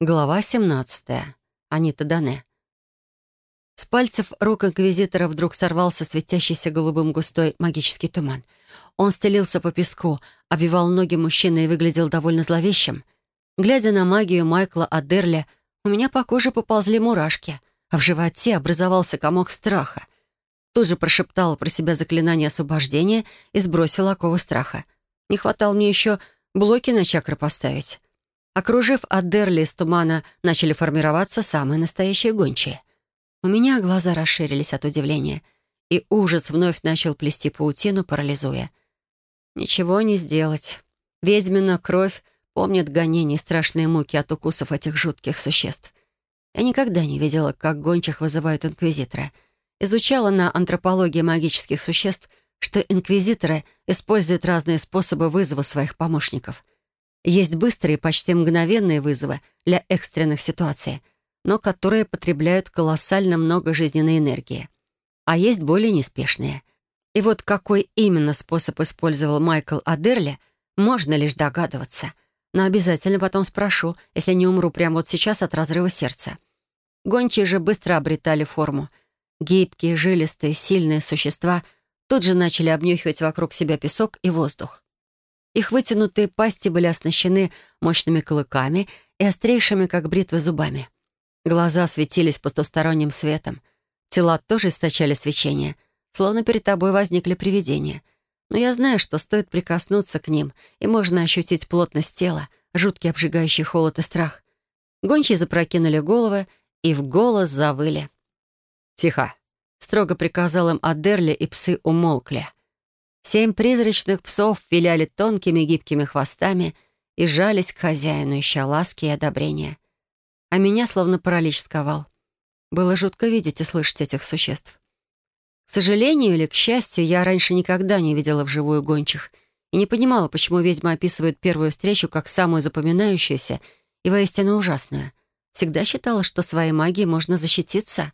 Глава 17. Анита Дане. С пальцев рук инквизитора вдруг сорвался светящийся голубым густой магический туман. Он стелился по песку, обвивал ноги мужчины и выглядел довольно зловещим. Глядя на магию Майкла Адерля, у меня по коже поползли мурашки, а в животе образовался комок страха. Тут же прошептала про себя заклинание освобождения и сбросила оковы страха. Не хватало мне еще блоки на чакры поставить. Окружив Адерли из тумана, начали формироваться самые настоящие гончие. У меня глаза расширились от удивления, и ужас вновь начал плести паутину, парализуя. Ничего не сделать. Ведьмина кровь помнит гонения и страшные муки от укусов этих жутких существ. Я никогда не видела, как гончих вызывают инквизитора. Изучала на антропологии магических существ, что инквизиторы используют разные способы вызова своих помощников — есть быстрые, почти мгновенные вызовы для экстренных ситуаций, но которые потребляют колоссально много жизненной энергии. А есть более неспешные. И вот какой именно способ использовал Майкл Адерли, можно лишь догадываться. Но обязательно потом спрошу, если не умру прямо вот сейчас от разрыва сердца. Гончие же быстро обретали форму. Гибкие, жилистые, сильные существа тут же начали обнюхивать вокруг себя песок и воздух. Их вытянутые пасти были оснащены мощными клыками и острейшими, как бритвы, зубами. Глаза светились потусторонним светом. Тела тоже источали свечение, словно перед тобой возникли привидения. Но я знаю, что стоит прикоснуться к ним, и можно ощутить плотность тела, жуткий обжигающий холод и страх. Гончие запрокинули головы и в голос завыли. «Тихо!» — строго приказал им Адерли, и псы умолкли. Семь призрачных псов виляли тонкими гибкими хвостами и жались к хозяину, ища ласки и одобрения. А меня словно паралич сковал. Было жутко видеть и слышать этих существ. К сожалению или к счастью, я раньше никогда не видела вживую гончих и не понимала, почему ведьма описывает первую встречу как самую запоминающуюся и воистину ужасную. Всегда считала, что своей магией можно защититься.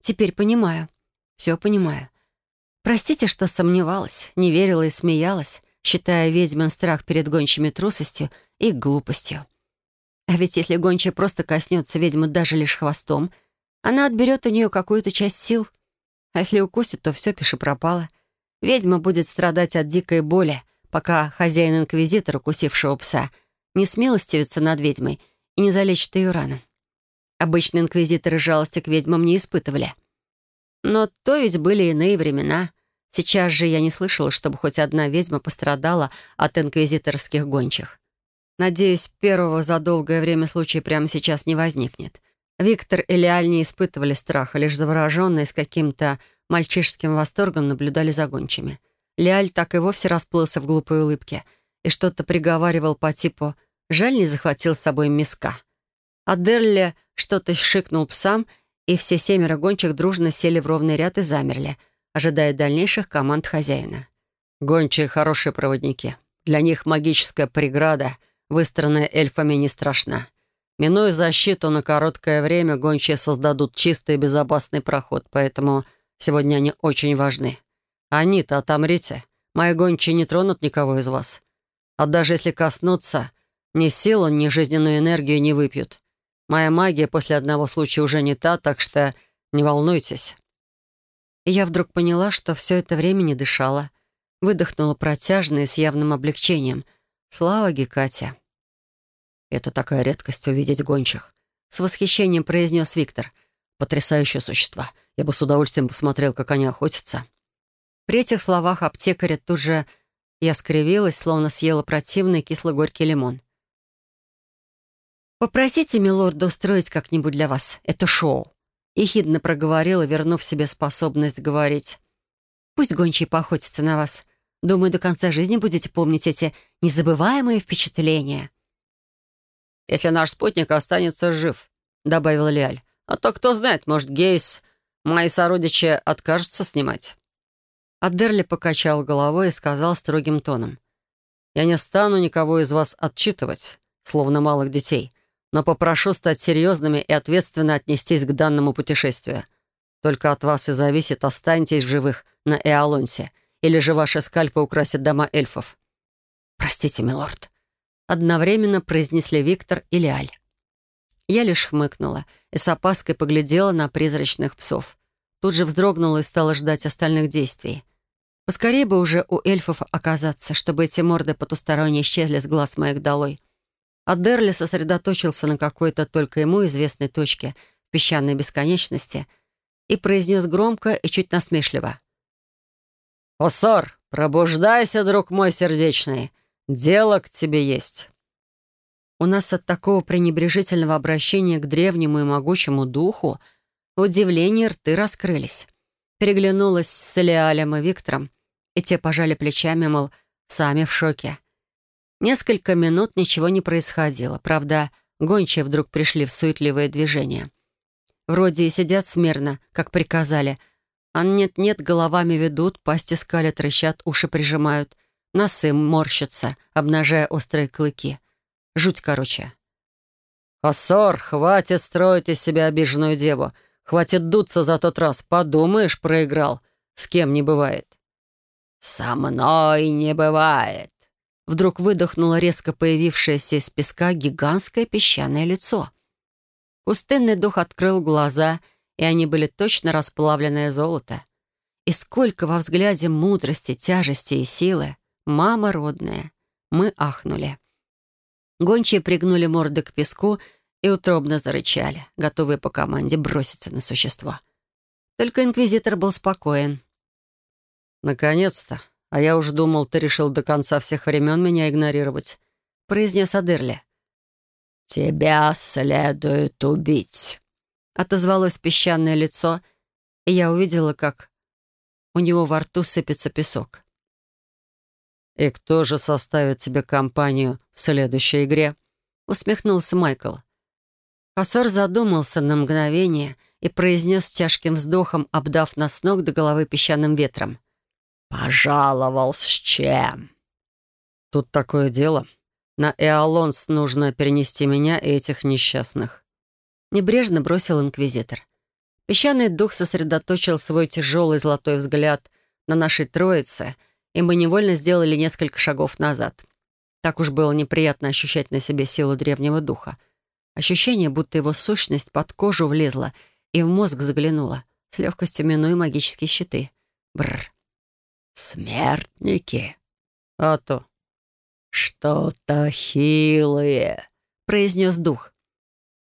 Теперь понимаю. Все понимаю. Простите, что сомневалась, не верила и смеялась, считая ведьмин страх перед гончими трусостью и глупостью. А ведь если гончая просто коснется ведьму даже лишь хвостом, она отберет у нее какую-то часть сил. А если укусит, то все пиши пропало. Ведьма будет страдать от дикой боли, пока хозяин-инквизитор, укусившего пса, не смилостивится над ведьмой и не залечит ее рану. Обычные инквизиторы жалости к ведьмам не испытывали — но то ведь были иные времена. Сейчас же я не слышала, чтобы хоть одна ведьма пострадала от инквизиторских гончих. Надеюсь, первого за долгое время случая прямо сейчас не возникнет. Виктор и Леаль не испытывали страха, лишь завороженные с каким-то мальчишеским восторгом наблюдали за гончими. Леаль так и вовсе расплылся в глупой улыбке и что-то приговаривал по типу «жаль, не захватил с собой миска». А Дерли что-то шикнул псам — и все семеро гончих дружно сели в ровный ряд и замерли, ожидая дальнейших команд хозяина. «Гончие — хорошие проводники. Для них магическая преграда, выстроенная эльфами, не страшна. Минуя защиту на короткое время, гончие создадут чистый и безопасный проход, поэтому сегодня они очень важны. Они-то отомрите. Мои гончие не тронут никого из вас. А даже если коснутся, ни силу, ни жизненную энергию не выпьют. Моя магия после одного случая уже не та, так что не волнуйтесь». И я вдруг поняла, что все это время не дышала. Выдохнула протяжно и с явным облегчением. Слава Гекате. «Это такая редкость увидеть гончих», — с восхищением произнес Виктор. «Потрясающие существа. Я бы с удовольствием посмотрел, как они охотятся». При этих словах аптекаря тут же я скривилась, словно съела противный кисло-горький лимон. «Попросите милорда устроить как-нибудь для вас это шоу», — ехидно проговорила, вернув себе способность говорить. «Пусть гончие поохотятся на вас. Думаю, до конца жизни будете помнить эти незабываемые впечатления». «Если наш спутник останется жив», — добавил Лиаль. «А то, кто знает, может, Гейс, мои сородичи откажутся снимать». Адерли покачал головой и сказал строгим тоном. «Я не стану никого из вас отчитывать, словно малых детей но попрошу стать серьезными и ответственно отнестись к данному путешествию. Только от вас и зависит, останетесь в живых на Эолонсе, или же ваши скальпы украсят дома эльфов». «Простите, милорд», — одновременно произнесли Виктор и Лиаль. Я лишь хмыкнула и с опаской поглядела на призрачных псов. Тут же вздрогнула и стала ждать остальных действий. Поскорее бы уже у эльфов оказаться, чтобы эти морды потусторонние исчезли с глаз моих долой. А Дерли сосредоточился на какой-то только ему известной точке в песчаной бесконечности и произнес громко и чуть насмешливо. «Осор, пробуждайся, друг мой сердечный. Дело к тебе есть». У нас от такого пренебрежительного обращения к древнему и могучему духу в удивлении рты раскрылись. Переглянулась с Элиалем и Виктором, и те пожали плечами, мол, сами в шоке. Несколько минут ничего не происходило. Правда, гончие вдруг пришли в суетливое движение. Вроде и сидят смирно, как приказали, а нет-нет, головами ведут, пасти скалят, рычат, уши прижимают, носы морщатся, обнажая острые клыки. Жуть короче. «Хасор, хватит строить из себя обиженную деву. Хватит дуться за тот раз. Подумаешь, проиграл. С кем не бывает». «Со мной не бывает». Вдруг выдохнуло резко появившееся из песка гигантское песчаное лицо. Пустынный дух открыл глаза, и они были точно расплавленное золото. И сколько во взгляде мудрости, тяжести и силы. Мама родная. Мы ахнули. Гончие пригнули морды к песку и утробно зарычали, готовые по команде броситься на существо. Только инквизитор был спокоен. «Наконец-то! А я уж думал, ты решил до конца всех времен меня игнорировать», — произнес Адерли. «Тебя следует убить», — отозвалось песчаное лицо, и я увидела, как у него во рту сыпется песок. «И кто же составит тебе компанию в следующей игре?» — усмехнулся Майкл. Хасар задумался на мгновение и произнес тяжким вздохом, обдав нас ног до головы песчаным ветром. «Пожаловал с чем?» «Тут такое дело. На Эолонс нужно перенести меня и этих несчастных». Небрежно бросил инквизитор. Песчаный дух сосредоточил свой тяжелый золотой взгляд на нашей троице, и мы невольно сделали несколько шагов назад. Так уж было неприятно ощущать на себе силу древнего духа — Ощущение, будто его сущность под кожу влезла и в мозг заглянула, с легкостью минуя магические щиты. Бррр. «Смертники?» «А то». «Что-то хилые», — произнес дух.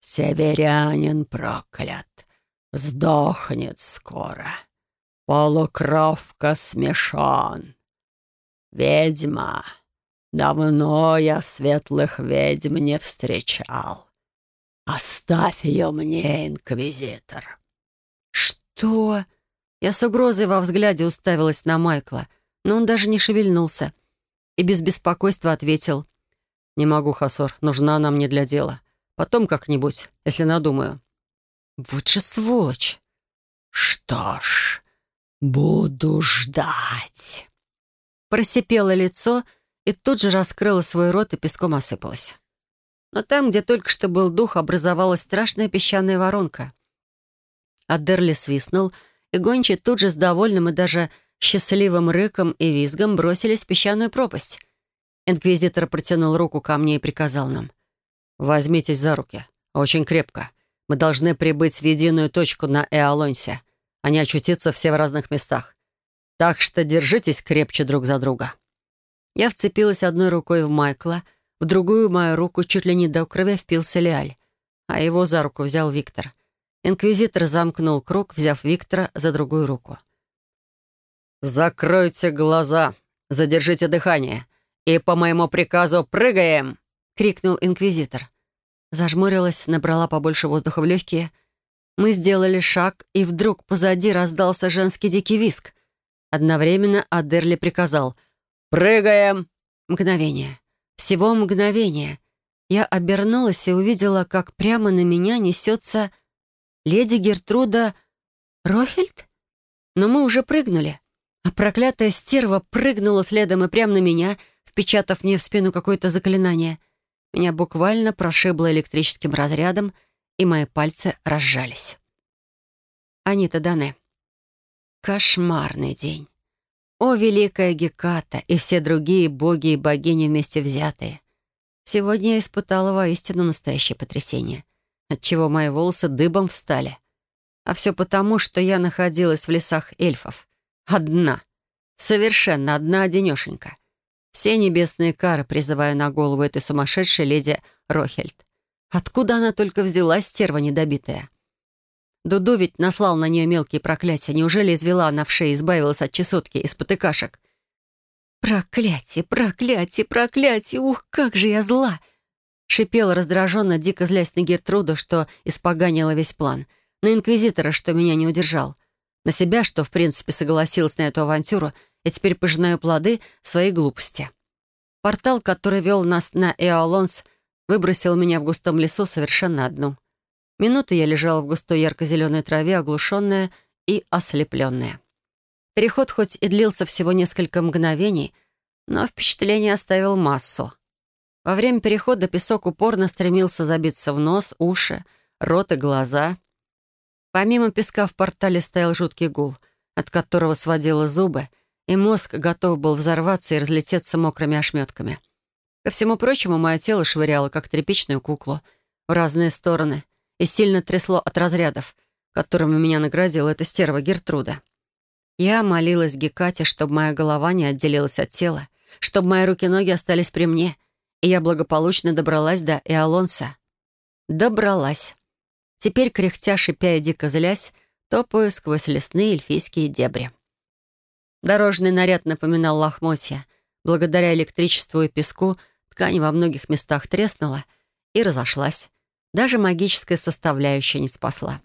«Северянин проклят. Сдохнет скоро. Полукровка смешон. Ведьма. Давно я светлых ведьм не встречал. «Оставь ее мне, инквизитор!» «Что?» Я с угрозой во взгляде уставилась на Майкла, но он даже не шевельнулся и без беспокойства ответил. «Не могу, Хасор, нужна она мне для дела. Потом как-нибудь, если надумаю». «Вот же сволочь!» «Что ж, буду ждать!» Просипело лицо и тут же раскрыло свой рот и песком осыпалось но там, где только что был дух, образовалась страшная песчаная воронка. Адерли свистнул, и гончи тут же с довольным и даже счастливым рыком и визгом бросились в песчаную пропасть. Инквизитор протянул руку ко мне и приказал нам. «Возьмитесь за руки. Очень крепко. Мы должны прибыть в единую точку на Эолонсе, а не очутиться все в разных местах. Так что держитесь крепче друг за друга». Я вцепилась одной рукой в Майкла — в другую мою руку чуть ли не до крови впился Лиаль, а его за руку взял Виктор. Инквизитор замкнул круг, взяв Виктора за другую руку. «Закройте глаза, задержите дыхание и по моему приказу прыгаем!» — крикнул инквизитор. Зажмурилась, набрала побольше воздуха в легкие. Мы сделали шаг, и вдруг позади раздался женский дикий виск. Одновременно Адерли приказал «Прыгаем!» Мгновение. Всего мгновение. Я обернулась и увидела, как прямо на меня несется леди Гертруда Рохельд. Но мы уже прыгнули. А проклятая стерва прыгнула следом и прямо на меня, впечатав мне в спину какое-то заклинание. Меня буквально прошибло электрическим разрядом, и мои пальцы разжались. Анита Дане. Кошмарный день. О, великая Геката и все другие боги и богини вместе взятые! Сегодня я испытала воистину настоящее потрясение. Отчего мои волосы дыбом встали. А все потому, что я находилась в лесах эльфов. Одна. Совершенно одна-одинешенька. Все небесные кары призываю на голову этой сумасшедшей леди Рохельд. Откуда она только взялась, стерва недобитая? Дуду ведь наслал на нее мелкие проклятия. Неужели извела она в шее, избавилась от чесотки и спотыкашек? «Проклятие, проклятие, проклятие! Ух, как же я зла!» Шипела раздраженно, дико злясь на Гертруду, что испоганила весь план. На Инквизитора, что меня не удержал. На себя, что, в принципе, согласилась на эту авантюру, и теперь пожинаю плоды своей глупости. Портал, который вел нас на Эолонс, выбросил меня в густом лесу совершенно одну. Минуту я лежала в густой ярко-зеленой траве, оглушенная и ослепленная. Переход хоть и длился всего несколько мгновений, но впечатление оставил массу. Во время перехода песок упорно стремился забиться в нос, уши, рот и глаза. Помимо песка в портале стоял жуткий гул, от которого сводило зубы, и мозг готов был взорваться и разлететься мокрыми ошметками. Ко всему прочему, мое тело швыряло, как тряпичную куклу, в разные стороны и сильно трясло от разрядов, которыми меня наградила эта стерва Гертруда. Я молилась Гекате, чтобы моя голова не отделилась от тела, чтобы мои руки-ноги остались при мне, и я благополучно добралась до Эолонса. Добралась. Теперь, кряхтя, шипя и дико злясь, топаю сквозь лесные эльфийские дебри. Дорожный наряд напоминал лохмотья. Благодаря электричеству и песку ткань во многих местах треснула и разошлась. Даже магическая составляющая не спасла.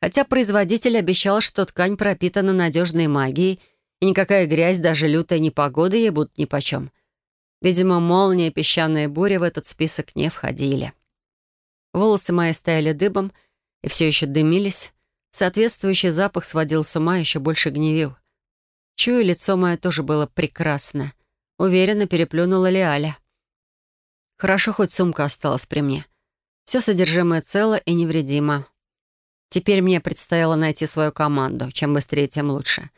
Хотя производитель обещал, что ткань пропитана надежной магией, и никакая грязь, даже лютая непогода ей будут нипочем. Видимо, молния и песчаная буря в этот список не входили. Волосы мои стояли дыбом и все еще дымились. Соответствующий запах сводил с ума, еще больше гневил. Чую, лицо мое тоже было прекрасно. Уверенно переплюнула Лиаля. Хорошо, хоть сумка осталась при мне. Все содержимое цело и невредимо. Теперь мне предстояло найти свою команду. Чем быстрее, тем лучше.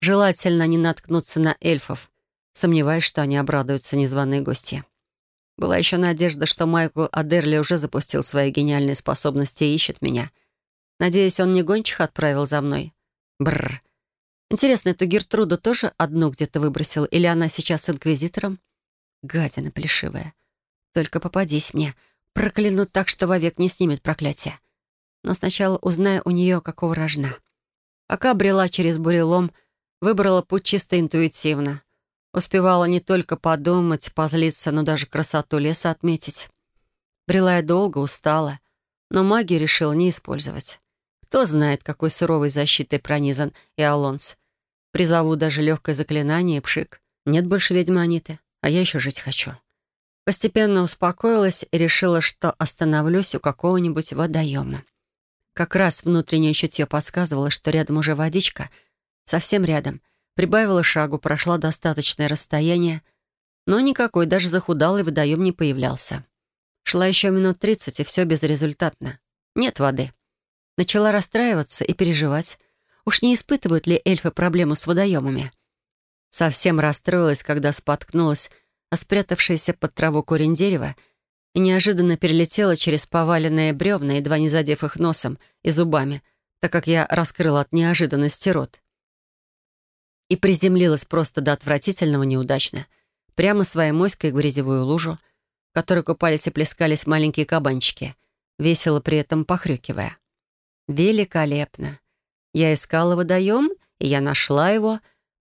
Желательно не наткнуться на эльфов. Сомневаюсь, что они обрадуются незваные гости. Была еще надежда, что Майкл Адерли уже запустил свои гениальные способности и ищет меня. Надеюсь, он не гончих отправил за мной. Бррр. Интересно, эту Гертруду тоже одну где-то выбросил, или она сейчас с инквизитором? Гадина плешивая. Только попадись мне. Проклянут так, что вовек не снимет проклятие но сначала узнаю у нее, какого рожна. Пока брела через бурелом, выбрала путь чисто интуитивно. Успевала не только подумать, позлиться, но даже красоту леса отметить. Брела я долго, устала, но магию решила не использовать. Кто знает, какой суровой защитой пронизан и Алонс. Призову даже легкое заклинание и пшик. Нет больше ведьмы Аниты, а я еще жить хочу. Постепенно успокоилась и решила, что остановлюсь у какого-нибудь водоема. Как раз внутреннее чутье подсказывало, что рядом уже водичка. Совсем рядом. Прибавила шагу, прошла достаточное расстояние, но никакой, даже захудалый водоем не появлялся. Шла еще минут тридцать, и все безрезультатно. Нет воды. Начала расстраиваться и переживать. Уж не испытывают ли эльфы проблему с водоемами? Совсем расстроилась, когда споткнулась, а спрятавшаяся под траву корень дерева — и неожиданно перелетела через поваленные бревна, едва не задев их носом и зубами, так как я раскрыла от неожиданности рот. И приземлилась просто до отвратительного неудачно, прямо своей моськой в грязевую лужу, в которой купались и плескались маленькие кабанчики, весело при этом похрюкивая. Великолепно! Я искала водоем, и я нашла его,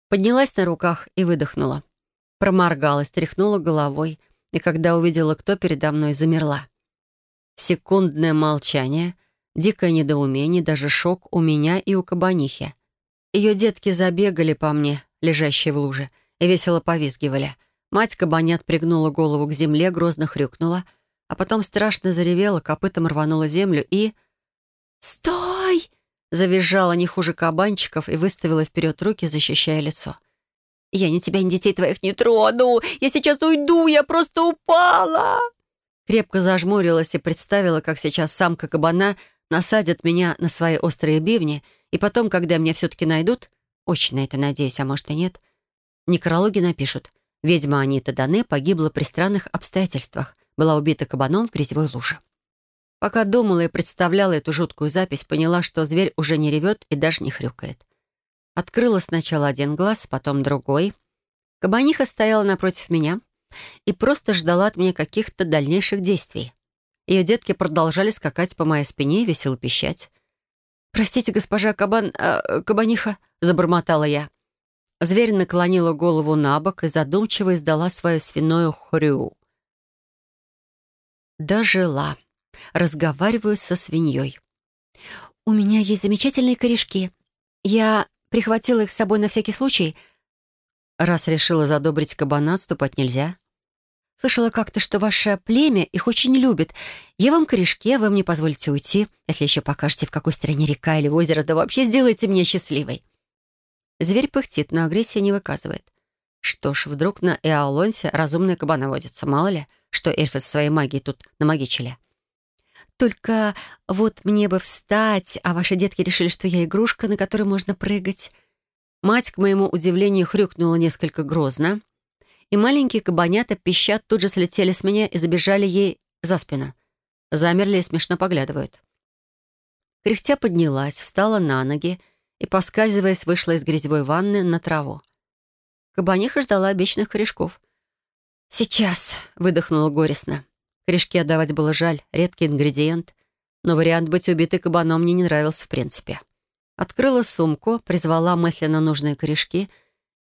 поднялась на руках и выдохнула. Проморгалась, тряхнула головой — и когда увидела, кто передо мной, замерла. Секундное молчание, дикое недоумение, даже шок у меня и у кабанихи. Ее детки забегали по мне, лежащие в луже, и весело повизгивали. Мать кабанят пригнула голову к земле, грозно хрюкнула, а потом страшно заревела, копытом рванула землю и... «Стой!» — завизжала не хуже кабанчиков и выставила вперед руки, защищая лицо. «Я ни тебя, ни детей твоих не трону! Я сейчас уйду! Я просто упала!» Крепко зажмурилась и представила, как сейчас самка кабана насадит меня на свои острые бивни, и потом, когда меня все-таки найдут, очень на это надеюсь, а может и нет, в некрологе напишут «Ведьма Анита Дане погибла при странных обстоятельствах, была убита кабаном в грязевой луже». Пока думала и представляла эту жуткую запись, поняла, что зверь уже не ревет и даже не хрюкает. Открыла сначала один глаз, потом другой. Кабаниха стояла напротив меня и просто ждала от меня каких-то дальнейших действий. Ее детки продолжали скакать по моей спине и весело пищать. «Простите, госпожа Кабан... Э, Кабаниха», — забормотала я. Зверь наклонила голову на бок и задумчиво издала свою свиную хрю. Дожила. Разговариваю со свиньей. «У меня есть замечательные корешки. Я прихватила их с собой на всякий случай. Раз решила задобрить кабана, ступать нельзя. Слышала как-то, что ваше племя их очень любит. Я вам корешки, а вы мне позволите уйти, если еще покажете, в какой стране река или озеро, да вообще сделайте меня счастливой». Зверь пыхтит, но агрессии не выказывает. Что ж, вдруг на Эолонсе разумные кабаны водятся, мало ли, что эльфы со своей магией тут намагичили. Только вот мне бы встать, а ваши детки решили, что я игрушка, на которой можно прыгать. Мать, к моему удивлению, хрюкнула несколько грозно, и маленькие кабанята пищат тут же слетели с меня и забежали ей за спину. Замерли и смешно поглядывают. Кряхтя поднялась, встала на ноги и, поскальзываясь, вышла из грязевой ванны на траву. Кабаниха ждала обещанных корешков. «Сейчас», — выдохнула горестно. Корешки отдавать было жаль, редкий ингредиент. Но вариант быть убитой кабаном мне не нравился в принципе. Открыла сумку, призвала мысленно нужные корешки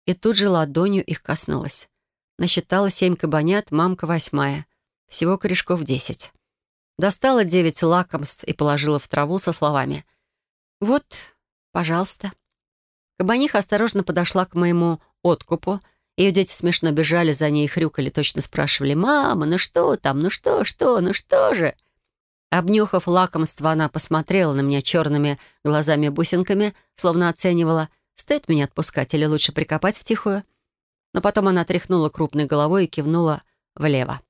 и тут же ладонью их коснулась. Насчитала семь кабанят, мамка восьмая. Всего корешков десять. Достала девять лакомств и положила в траву со словами «Вот, пожалуйста». Кабаниха осторожно подошла к моему откупу, ее дети смешно бежали за ней и хрюкали, точно спрашивали «Мама, ну что там? Ну что, что, ну что же?» Обнюхав лакомство, она посмотрела на меня черными глазами-бусинками, словно оценивала, стоит меня отпускать или лучше прикопать втихую. Но потом она тряхнула крупной головой и кивнула влево.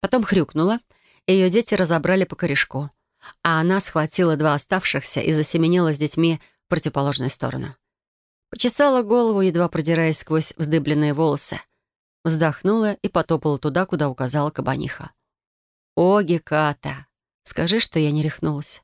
Потом хрюкнула, и ее дети разобрали по корешку. А она схватила два оставшихся и засеменила с детьми в противоположную сторону. Почесала голову, едва продираясь сквозь вздыбленные волосы. Вздохнула и потопала туда, куда указала кабаниха. «О, Геката, скажи, что я не рехнулась».